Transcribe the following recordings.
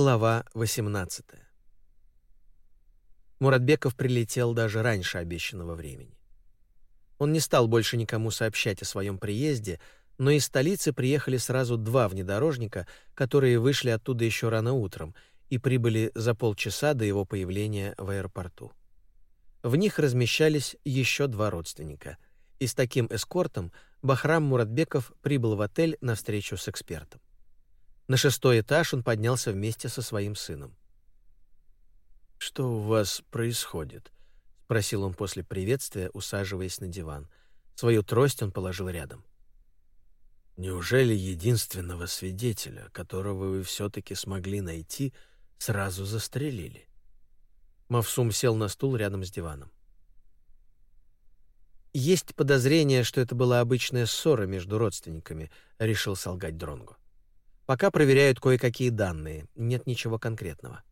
Глава 18. Муратбеков прилетел даже раньше обещанного времени. Он не стал больше никому сообщать о своем приезде, но из столицы приехали сразу два внедорожника, которые вышли оттуда еще рано утром и прибыли за полчаса до его появления в аэропорту. В них размещались еще два родственника, и с таким эскортом Бахрам Муратбеков прибыл в отель на встречу с экспертом. На шестой этаж он поднялся вместе со своим сыном. «Что у вас происходит?» — спросил он после приветствия, усаживаясь на диван. Свою трость он положил рядом. «Неужели единственного свидетеля, которого вы все-таки смогли найти, сразу застрелили?» Мавсум сел на стул рядом с диваном. «Есть подозрение, что это была обычная ссора между родственниками», — решил солгать Дронгу. Пока проверяют кое-какие данные, нет ничего конкретного.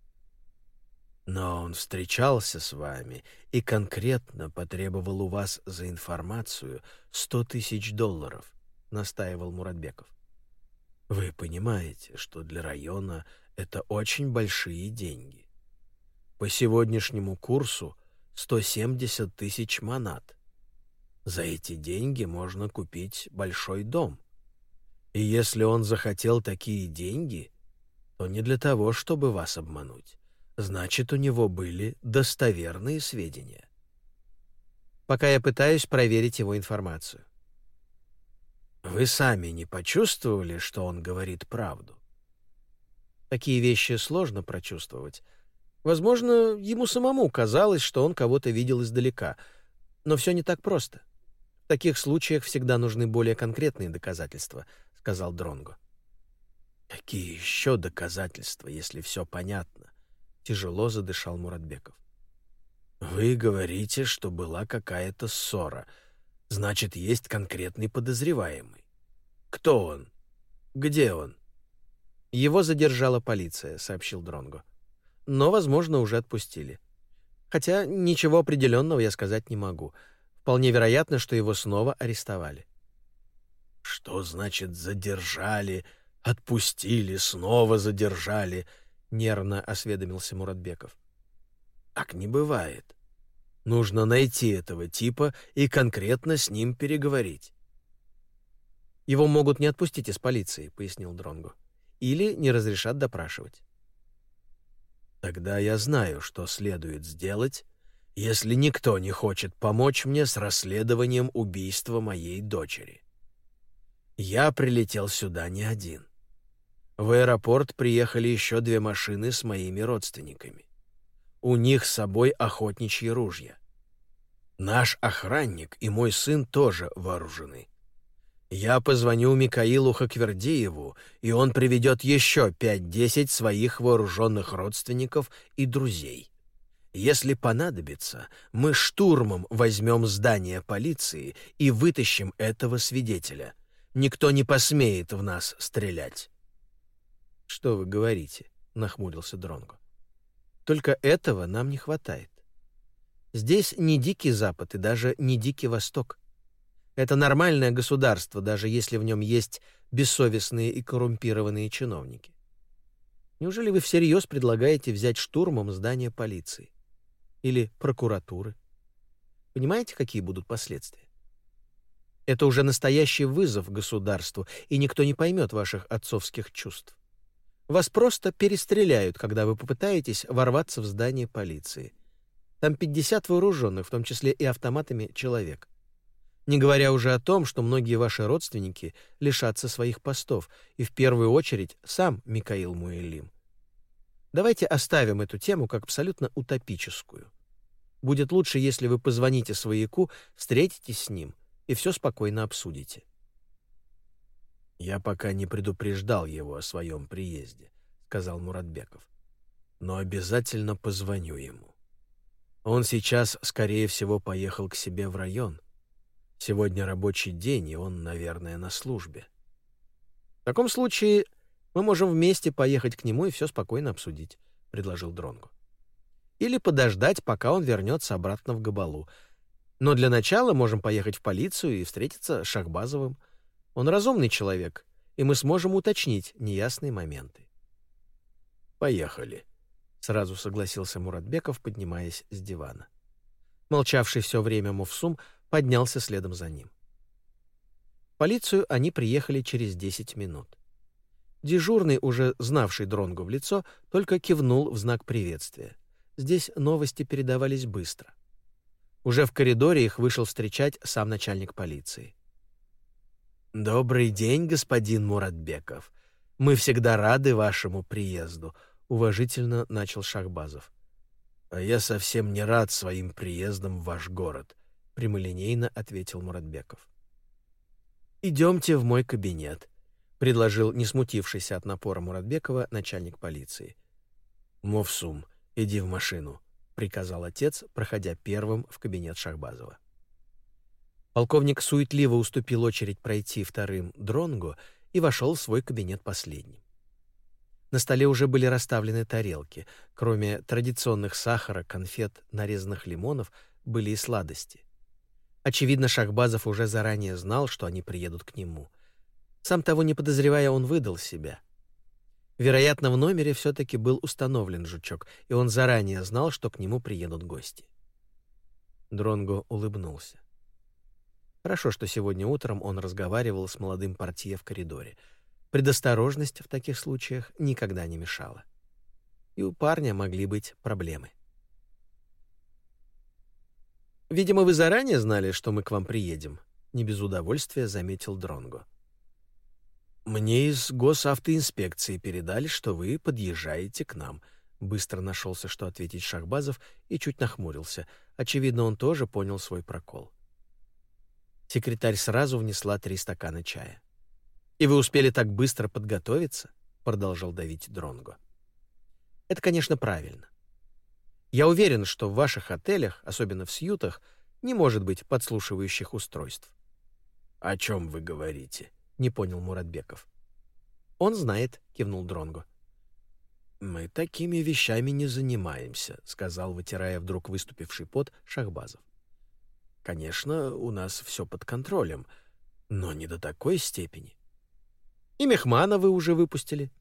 Но он встречался с вами и конкретно потребовал у вас за информацию сто тысяч долларов, настаивал Муратбеков. Вы понимаете, что для района это очень большие деньги. По сегодняшнему курсу 170 тысяч манат. За эти деньги можно купить большой дом. И если он захотел такие деньги, то не для того, чтобы вас обмануть. Значит, у него были достоверные сведения. Пока я пытаюсь проверить его информацию. Вы сами не почувствовали, что он говорит правду? Такие вещи сложно прочувствовать. Возможно, ему самому казалось, что он кого-то видел издалека. Но все не так просто. В таких случаях всегда нужны более конкретные доказательства — сказал Дронго. Какие еще доказательства, если все понятно? Тяжело задышал Муратбеков. Вы говорите, что была какая-то ссора. Значит, есть конкретный подозреваемый. Кто он? Где он? Его задержала полиция, сообщил Дронго. Но, возможно, уже отпустили. Хотя ничего определенного я сказать не могу. Вполне вероятно, что его снова арестовали. «Что значит задержали, отпустили, снова задержали?» — нервно осведомился Муратбеков. «Так не бывает. Нужно найти этого типа и конкретно с ним переговорить». «Его могут не отпустить из полиции», — пояснил Дронгу. «Или не разрешат допрашивать». «Тогда я знаю, что следует сделать, если никто не хочет помочь мне с расследованием убийства моей дочери». Я прилетел сюда не один. В аэропорт приехали еще две машины с моими родственниками. У них с собой охотничьи ружья. Наш охранник и мой сын тоже вооружены. Я позвоню Микаилу Хаквердееву, и он приведет еще пять-десять своих вооруженных родственников и друзей. Если понадобится, мы штурмом возьмем здание полиции и вытащим этого свидетеля — Никто не посмеет в нас стрелять. Что вы говорите? нахмурился Дронго. Только этого нам не хватает. Здесь не дикий запад и даже не дикий восток. Это нормальное государство, даже если в нем есть бессовестные и коррумпированные чиновники. Неужели вы всерьез предлагаете взять штурмом здание полиции или прокуратуры? Понимаете, какие будут последствия? Это уже настоящий вызов государству, и никто не поймет ваших отцовских чувств. Вас просто перестреляют, когда вы попытаетесь ворваться в здание полиции. Там 50 вооруженных, в том числе и автоматами, человек. Не говоря уже о том, что многие ваши родственники лишатся своих постов, и в первую очередь сам Микаил Муэлим. Давайте оставим эту тему как абсолютно утопическую. Будет лучше, если вы позвоните свояку, встретитесь с ним — и все спокойно обсудите. «Я пока не предупреждал его о своем приезде», — сказал Муратбеков. «Но обязательно позвоню ему. Он сейчас, скорее всего, поехал к себе в район. Сегодня рабочий день, и он, наверное, на службе». «В таком случае мы можем вместе поехать к нему и все спокойно обсудить», — предложил Дронгу. «Или подождать, пока он вернется обратно в Габалу. Но для начала можем поехать в полицию и встретиться с Шахбазовым. Он разумный человек, и мы сможем уточнить неясные моменты. «Поехали», — сразу согласился Муратбеков, поднимаясь с дивана. Молчавший все время Мувсум поднялся следом за ним. В полицию они приехали через 10 минут. Дежурный, уже знавший Дронгу в лицо, только кивнул в знак приветствия. Здесь новости передавались быстро. Уже в коридоре их вышел встречать сам начальник полиции. «Добрый день, господин Муратбеков. Мы всегда рады вашему приезду», — уважительно начал Шахбазов. «А я совсем не рад своим приездом в ваш город», — прямолинейно ответил Муратбеков. «Идемте в мой кабинет», — предложил не смутившийся от напора Муратбекова начальник полиции. «Мовсум, иди в машину», — приказал отец, проходя первым в кабинет Шахбазова. Полковник суетливо уступил очередь пройти вторым Дронгу и вошел в свой кабинет последним. На столе уже были расставлены тарелки. Кроме традиционных сахара, конфет, нарезанных лимонов, были и сладости. Очевидно, Шахбазов уже заранее знал, что они приедут к нему. Сам того не подозревая, он выдал себя. Вероятно, в номере все-таки был установлен жучок, и он заранее знал, что к нему приедут гости. Дронго улыбнулся. Хорошо, что сегодня утром он разговаривал с молодым портье в коридоре. Предосторожность в таких случаях никогда не мешала. И у парня могли быть проблемы. «Видимо, вы заранее знали, что мы к вам приедем», — не без удовольствия заметил Дронго. «Мне из госавтоинспекции передали, что вы подъезжаете к нам», — быстро нашелся, что ответить Шахбазов, и чуть нахмурился. Очевидно, он тоже понял свой прокол. Секретарь сразу внесла три стакана чая. «И вы успели так быстро подготовиться?» — продолжал давить Дронго. «Это, конечно, правильно. Я уверен, что в ваших отелях, особенно в сьютах, не может быть подслушивающих устройств». «О чем вы говорите?» — не понял Муратбеков. «Он знает», — кивнул Дронго. «Мы такими вещами не занимаемся», — сказал, вытирая вдруг выступивший пот Шахбазов. Конечно, у нас все под контролем, но не до такой степени. И Мехмана вы уже выпустили.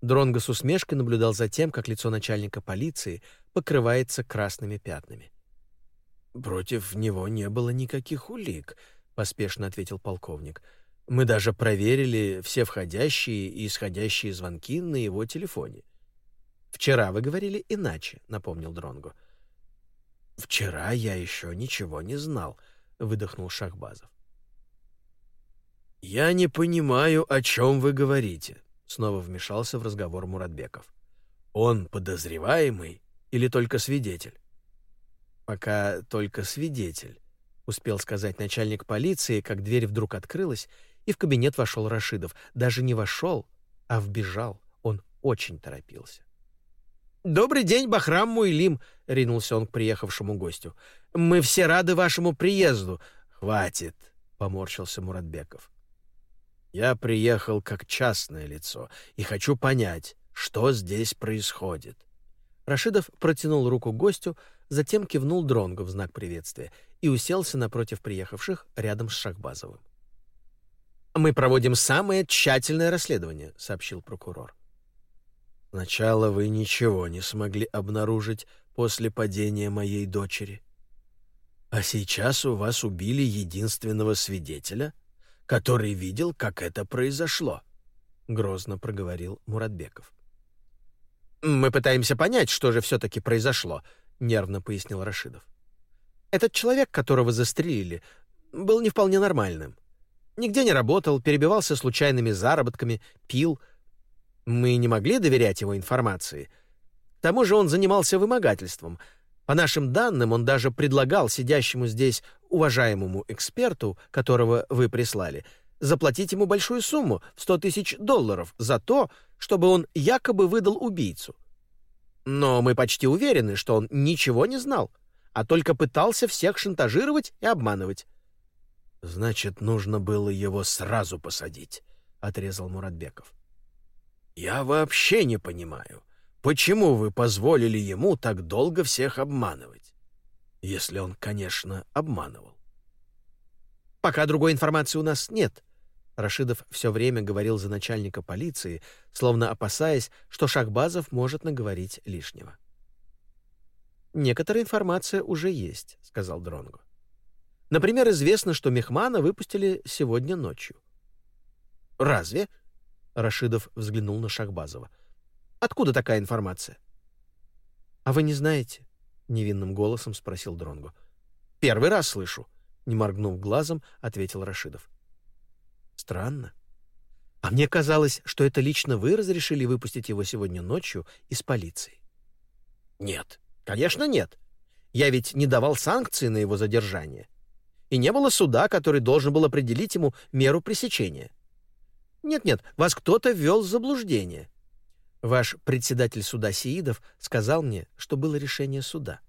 Дронго с усмешкой наблюдал за тем, как лицо начальника полиции покрывается красными пятнами. «Против него не было никаких улик», — поспешно ответил полковник. «Мы даже проверили все входящие и исходящие звонки на его телефоне». «Вчера вы говорили иначе», — напомнил Дронго. «Вчера я еще ничего не знал», — выдохнул Шахбазов. «Я не понимаю, о чем вы говорите», — снова вмешался в разговор Муратбеков. «Он подозреваемый или только свидетель?» «Пока только свидетель», — успел сказать начальник полиции, как дверь вдруг открылась, и в кабинет вошел Рашидов. Даже не вошел, а вбежал. Он очень торопился. «Добрый день, Бахрам Муйлим!» — ринулся он к приехавшему гостю. «Мы все рады вашему приезду!» «Хватит!» — поморщился Муратбеков. «Я приехал как частное лицо и хочу понять, что здесь происходит». Рашидов протянул руку гостю, затем кивнул Дронгу в знак приветствия и уселся напротив приехавших рядом с Шахбазовым. «Мы проводим самое тщательное расследование», — сообщил прокурор. Сначала вы ничего не смогли обнаружить после падения моей дочери. А сейчас у вас убили единственного свидетеля, который видел, как это произошло, грозно проговорил Муратбеков. Мы пытаемся понять, что же все таки произошло, нервно пояснил Рашидов. Этот человек, которого застрелили, был не вполне нормальным. Нигде не работал, перебивался случайными заработками, пил, мы не могли доверять его информации. К тому же он занимался вымогательством. По нашим данным, он даже предлагал сидящему здесь уважаемому эксперту, которого вы прислали, заплатить ему большую сумму в 100 тысяч долларов за то, чтобы он якобы выдал убийцу. Но мы почти уверены, что он ничего не знал, а только пытался всех шантажировать и обманывать. «Значит, нужно было его сразу посадить», — отрезал Муратбеков. Я вообще не понимаю, почему вы позволили ему так долго всех обманывать? Если он, конечно, обманывал. Пока другой информации у нас нет. Рашидов все время говорил за начальника полиции, словно опасаясь, что Шахбазов может наговорить лишнего. «Некоторая информация уже есть», — сказал Дронго. «Например, известно, что Мехмана выпустили сегодня ночью». «Разве?» — Рашидов взглянул на Шахбазова. «Откуда такая информация?» «А вы не знаете?» — невинным голосом спросил Дронго. «Первый раз слышу», — не моргнув глазом, ответил Рашидов. «Странно. А мне казалось, что это лично вы разрешили выпустить его сегодня ночью из полиции». «Нет, Конечно, нет. Я ведь не давал санкции на его задержание. И не было суда, который должен был определить ему меру пресечения. Нет-нет, вас кто-то ввел в заблуждение. Ваш председатель суда Сеидов сказал мне, что было решение суда.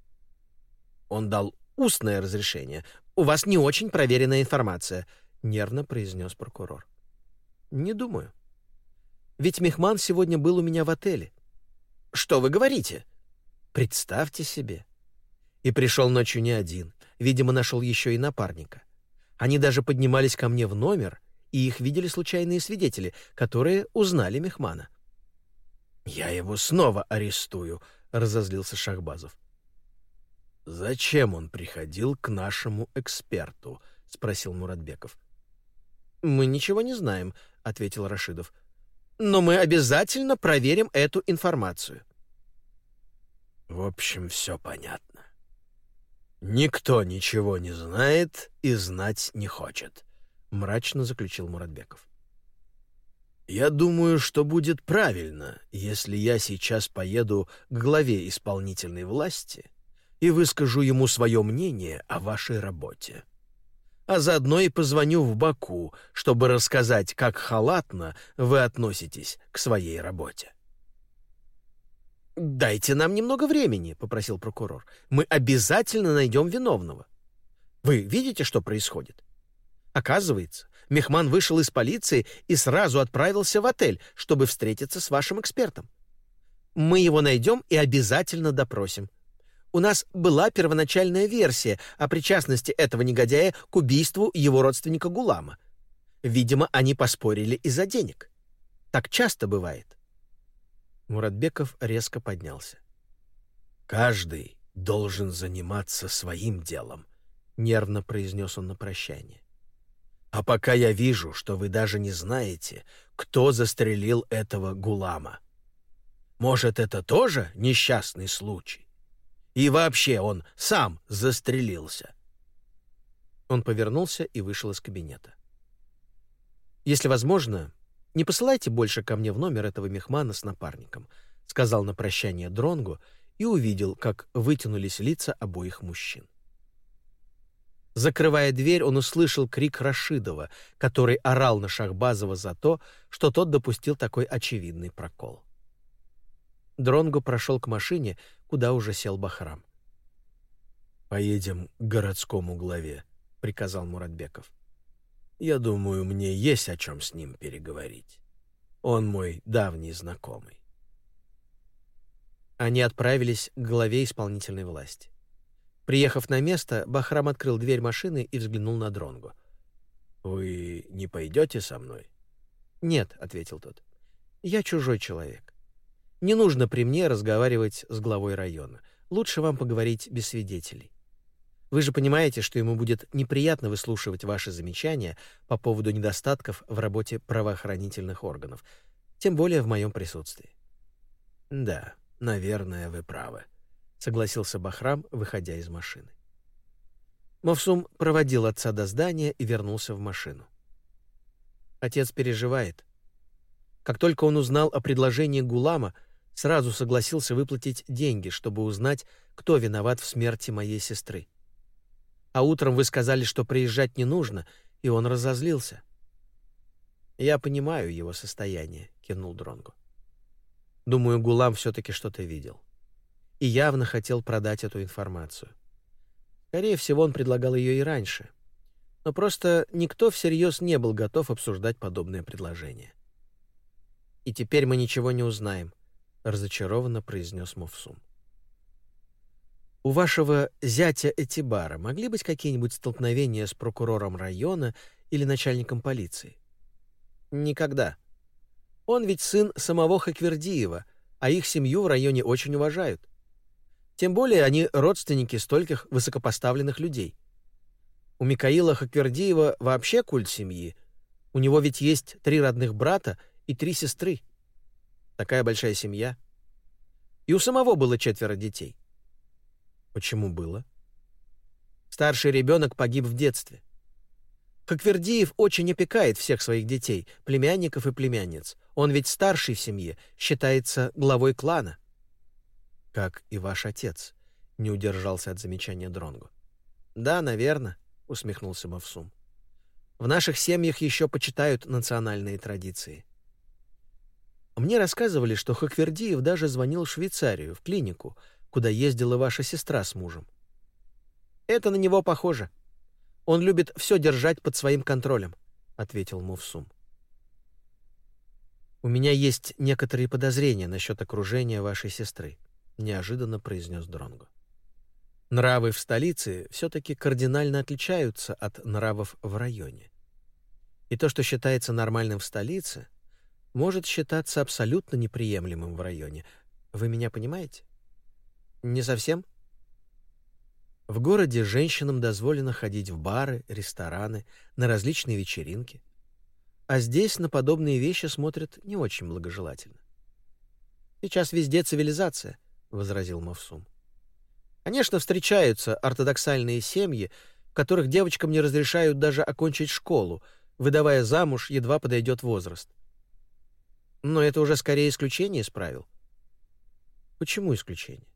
Он дал устное разрешение. У вас не очень проверенная информация, нервно произнес прокурор. Не думаю. Ведь Мехман сегодня был у меня в отеле. Что вы говорите? Представьте себе. И пришел ночью не один. Видимо, нашел еще и напарника. Они даже поднимались ко мне в номер, и их видели случайные свидетели, которые узнали Мехмана. «Я его снова арестую», — разозлился Шахбазов. «Зачем он приходил к нашему эксперту?» — спросил Муратбеков. «Мы ничего не знаем», — ответил Рашидов. «Но мы обязательно проверим эту информацию». В общем, все понятно. Никто ничего не знает и знать не хочет, мрачно заключил Муратбеков. Я думаю, что будет правильно, если я сейчас поеду к главе исполнительной власти и выскажу ему свое мнение о вашей работе. А заодно и позвоню в Баку, чтобы рассказать, как халатно вы относитесь к своей работе. «Дайте нам немного времени», — попросил прокурор. «Мы обязательно найдем виновного». «Вы видите, что происходит?» Оказывается, Мехман вышел из полиции и сразу отправился в отель, чтобы встретиться с вашим экспертом. Мы его найдем и обязательно допросим. У нас была первоначальная версия о причастности этого негодяя к убийству его родственника Гулама. Видимо, они поспорили из-за денег. Так часто бывает. Муратбеков резко поднялся. «Каждый должен заниматься своим делом», — нервно произнес он на прощание. «А пока я вижу, что вы даже не знаете, кто застрелил этого гулама. Может, это тоже несчастный случай? И вообще он сам застрелился». Он повернулся и вышел из кабинета. «Если возможно, не посылайте больше ко мне в номер этого мехмана с напарником, сказал на прощание Дронгу и увидел, как вытянулись лица обоих мужчин. Закрывая дверь, он услышал крик Рашидова, который орал на Шахбазова за то, что тот допустил такой очевидный прокол. Дронгу прошел к машине, куда уже сел Бахрам. «Поедем к городскому главе», — приказал Муратбеков. Я думаю, мне есть о чем с ним переговорить. Он мой давний знакомый. Они отправились к главе исполнительной власти. Приехав на место, Бахрам открыл дверь машины и взглянул на Дронгу. «Вы не пойдете со мной?» «Нет», — ответил тот. «Я чужой человек. Не нужно при мне разговаривать с главой района. Лучше вам поговорить без свидетелей. Вы же понимаете, что ему будет неприятно выслушивать ваши замечания по поводу недостатков в работе правоохранительных органов, тем более в моем присутствии. Да, наверное, вы правы, согласился Бахрам, выходя из машины. Мовсум проводил отца до здания и вернулся в машину. Отец переживает. Как только он узнал о предложении Гулама, сразу согласился выплатить деньги, чтобы узнать, кто виноват в смерти моей сестры а утром вы сказали, что приезжать не нужно, и он разозлился. Я понимаю его состояние, кивнул Дронгу. Думаю, Гулам все-таки что-то видел. И явно хотел продать эту информацию. Скорее всего, он предлагал ее и раньше. Но просто никто всерьез не был готов обсуждать подобное предложение. «И теперь мы ничего не узнаем», — разочарованно произнес Мовсум. У вашего зятя Этибара могли быть какие-нибудь столкновения с прокурором района или начальником полиции? Никогда. Он ведь сын самого Хаквердиева, а их семью в районе очень уважают. Тем более они родственники стольких высокопоставленных людей. У Микаила Хаквердиева вообще культ семьи. У него ведь есть три родных брата и три сестры. Такая большая семья. И у самого было четверо детей. Почему было? Старший ребенок погиб в детстве. Хаквердиев очень опекает всех своих детей, племянников и племянниц. Он ведь старший в семье, считается главой клана. Как и ваш отец, не удержался от замечания Дронгу. Да, наверное, усмехнулся Мавсум. В наших семьях еще почитают национальные традиции. Мне рассказывали, что Хаквердиев даже звонил в Швейцарию, в клинику, куда ездила ваша сестра с мужем. Это на него похоже. Он любит все держать под своим контролем, ответил Мувсум. У меня есть некоторые подозрения насчет окружения вашей сестры, неожиданно произнес Дронго. Нравы в столице все таки кардинально отличаются от нравов в районе. И то, что считается нормальным в столице, может считаться абсолютно неприемлемым в районе. Вы меня понимаете? Не совсем? В городе женщинам дозволено ходить в бары, рестораны, на различные вечеринки. А здесь на подобные вещи смотрят не очень благожелательно. «Сейчас везде цивилизация», — возразил Мавсум. «Конечно, встречаются ортодоксальные семьи, в которых девочкам не разрешают даже окончить школу, выдавая замуж, едва подойдет возраст. Но это уже скорее исключение из правил». «Почему исключение?»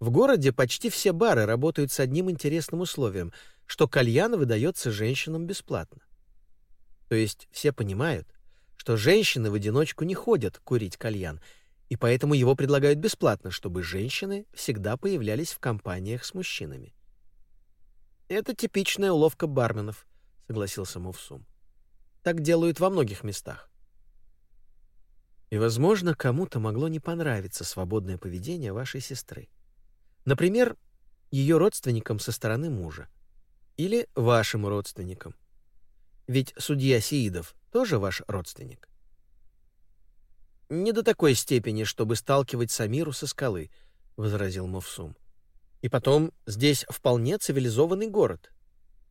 В городе почти все бары работают с одним интересным условием, что кальян выдается женщинам бесплатно. То есть все понимают, что женщины в одиночку не ходят курить кальян, и поэтому его предлагают бесплатно, чтобы женщины всегда появлялись в компаниях с мужчинами. Это типичная уловка барменов, согласился Мувсум. Так делают во многих местах. И, возможно, кому-то могло не понравиться свободное поведение вашей сестры. Например, ее родственникам со стороны мужа. Или вашим родственникам. Ведь судья Сиидов тоже ваш родственник. Не до такой степени, чтобы сталкивать Самиру со скалы, возразил Мовсум. И потом, здесь вполне цивилизованный город.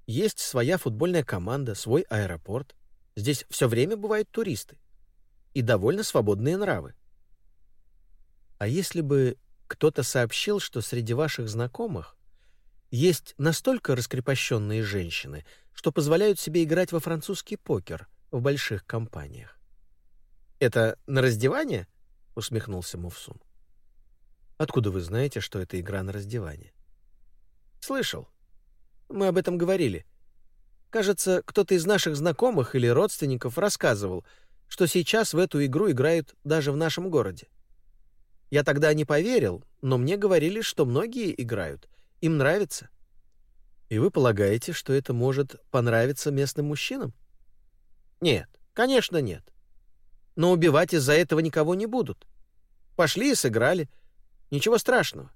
Есть своя футбольная команда, свой аэропорт. Здесь все время бывают туристы. И довольно свободные нравы. А если бы кто-то сообщил, что среди ваших знакомых есть настолько раскрепощенные женщины, что позволяют себе играть во французский покер в больших компаниях. «Это на раздевание?» — усмехнулся Мувсум. «Откуда вы знаете, что это игра на раздевание?» «Слышал. Мы об этом говорили. Кажется, кто-то из наших знакомых или родственников рассказывал, что сейчас в эту игру играют даже в нашем городе. Я тогда не поверил, но мне говорили, что многие играют. Им нравится. И вы полагаете, что это может понравиться местным мужчинам? Нет, конечно, нет. Но убивать из-за этого никого не будут. Пошли и сыграли. Ничего страшного.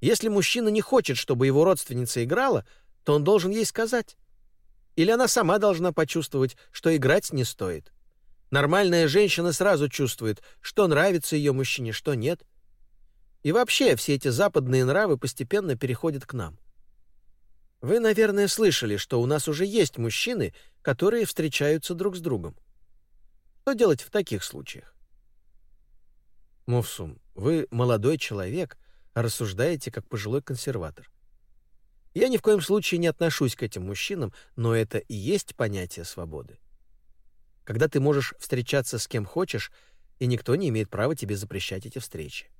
Если мужчина не хочет, чтобы его родственница играла, то он должен ей сказать. Или она сама должна почувствовать, что играть не стоит. Нормальная женщина сразу чувствует, что нравится ее мужчине, что нет. И вообще все эти западные нравы постепенно переходят к нам. Вы, наверное, слышали, что у нас уже есть мужчины, которые встречаются друг с другом. Что делать в таких случаях? Мовсум, вы молодой человек, рассуждаете как пожилой консерватор. Я ни в коем случае не отношусь к этим мужчинам, но это и есть понятие свободы когда ты можешь встречаться с кем хочешь, и никто не имеет права тебе запрещать эти встречи.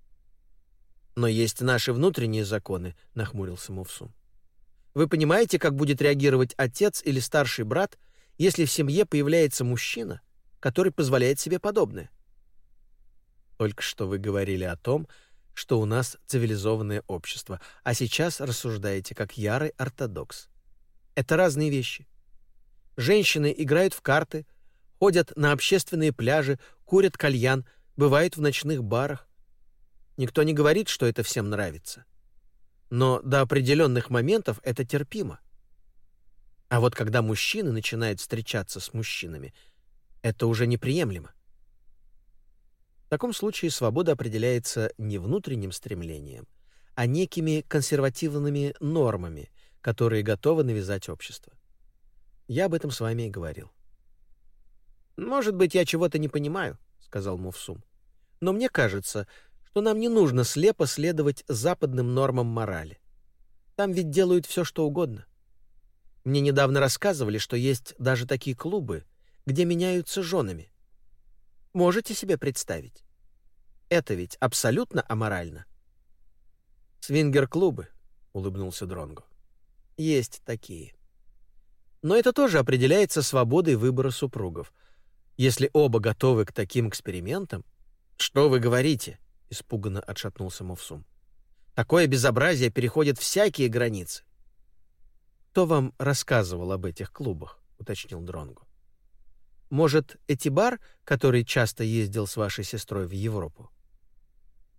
Но есть наши внутренние законы, нахмурился Мувсум. Вы понимаете, как будет реагировать отец или старший брат, если в семье появляется мужчина, который позволяет себе подобное? Только что вы говорили о том, что у нас цивилизованное общество, а сейчас рассуждаете как ярый ортодокс. Это разные вещи. Женщины играют в карты, ходят на общественные пляжи, курят кальян, бывают в ночных барах. Никто не говорит, что это всем нравится. Но до определенных моментов это терпимо. А вот когда мужчины начинают встречаться с мужчинами, Это уже неприемлемо. В таком случае свобода определяется не внутренним стремлением, а некими консервативными нормами, которые готовы навязать общество. Я об этом с вами и говорил. «Может быть, я чего-то не понимаю», — сказал Мувсум. «Но мне кажется, что нам не нужно слепо следовать западным нормам морали. Там ведь делают все, что угодно. Мне недавно рассказывали, что есть даже такие клубы, где меняются женами. Можете себе представить? Это ведь абсолютно аморально. Свингер-клубы, улыбнулся Дронго. Есть такие. Но это тоже определяется свободой выбора супругов. Если оба готовы к таким экспериментам, что вы говорите? испуганно отшатнулся Мовсум. Такое безобразие переходит всякие границы. Кто вам рассказывал об этих клубах? уточнил Дронгу. Может, Этибар, который часто ездил с вашей сестрой в Европу?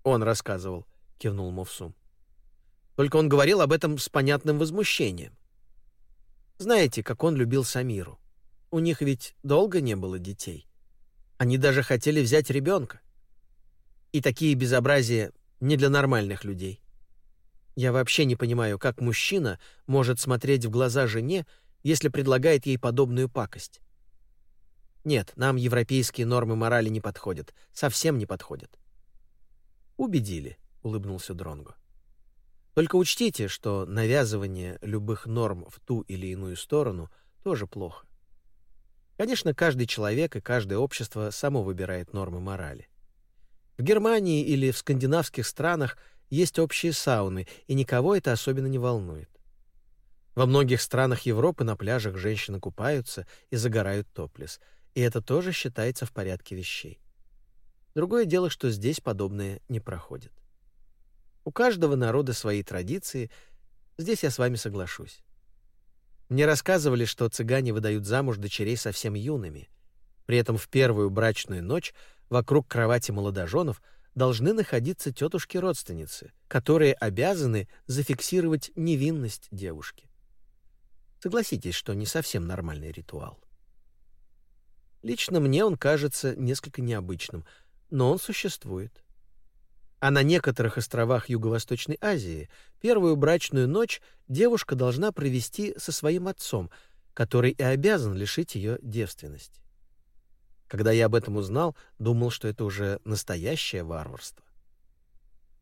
Он рассказывал, кивнул Мовсум. Только он говорил об этом с понятным возмущением. Знаете, как он любил Самиру. У них ведь долго не было детей. Они даже хотели взять ребенка. И такие безобразия не для нормальных людей. Я вообще не понимаю, как мужчина может смотреть в глаза жене, если предлагает ей подобную пакость. Нет, нам европейские нормы морали не подходят, совсем не подходят. Убедили, улыбнулся Дронго. Только учтите, что навязывание любых норм в ту или иную сторону тоже плохо. Конечно, каждый человек и каждое общество само выбирает нормы морали. В Германии или в скандинавских странах есть общие сауны, и никого это особенно не волнует. Во многих странах Европы на пляжах женщины купаются и загорают топлес, и это тоже считается в порядке вещей. Другое дело, что здесь подобное не проходит. У каждого народа свои традиции, здесь я с вами соглашусь. Мне рассказывали, что цыгане выдают замуж дочерей совсем юными. При этом в первую брачную ночь вокруг кровати молодоженов должны находиться тетушки-родственницы, которые обязаны зафиксировать невинность девушки. Согласитесь, что не совсем нормальный ритуал. Лично мне он кажется несколько необычным, но он существует. А на некоторых островах Юго-Восточной Азии первую брачную ночь девушка должна провести со своим отцом, который и обязан лишить ее девственности. Когда я об этом узнал, думал, что это уже настоящее варварство.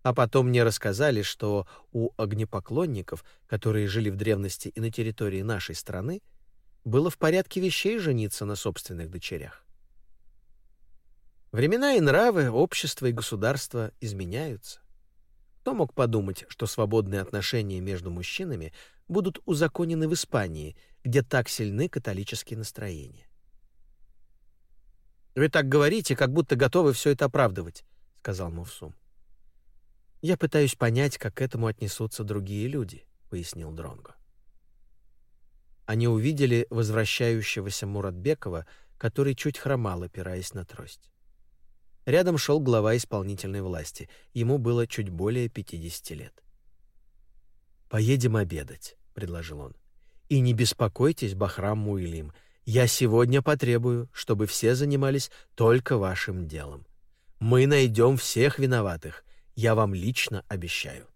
А потом мне рассказали, что у огнепоклонников, которые жили в древности и на территории нашей страны, было в порядке вещей жениться на собственных дочерях. Времена и нравы, общество и государство изменяются. Кто мог подумать, что свободные отношения между мужчинами будут узаконены в Испании, где так сильны католические настроения? Вы так говорите, как будто готовы все это оправдывать, сказал Мувсум. Я пытаюсь понять, как к этому отнесутся другие люди, пояснил Дронго. Они увидели возвращающегося Муратбекова, который чуть хромал, опираясь на трость. Рядом шел глава исполнительной власти. Ему было чуть более 50 лет. «Поедем обедать», — предложил он. «И не беспокойтесь, Бахрам Муилим, я сегодня потребую, чтобы все занимались только вашим делом. Мы найдем всех виноватых, я вам лично обещаю.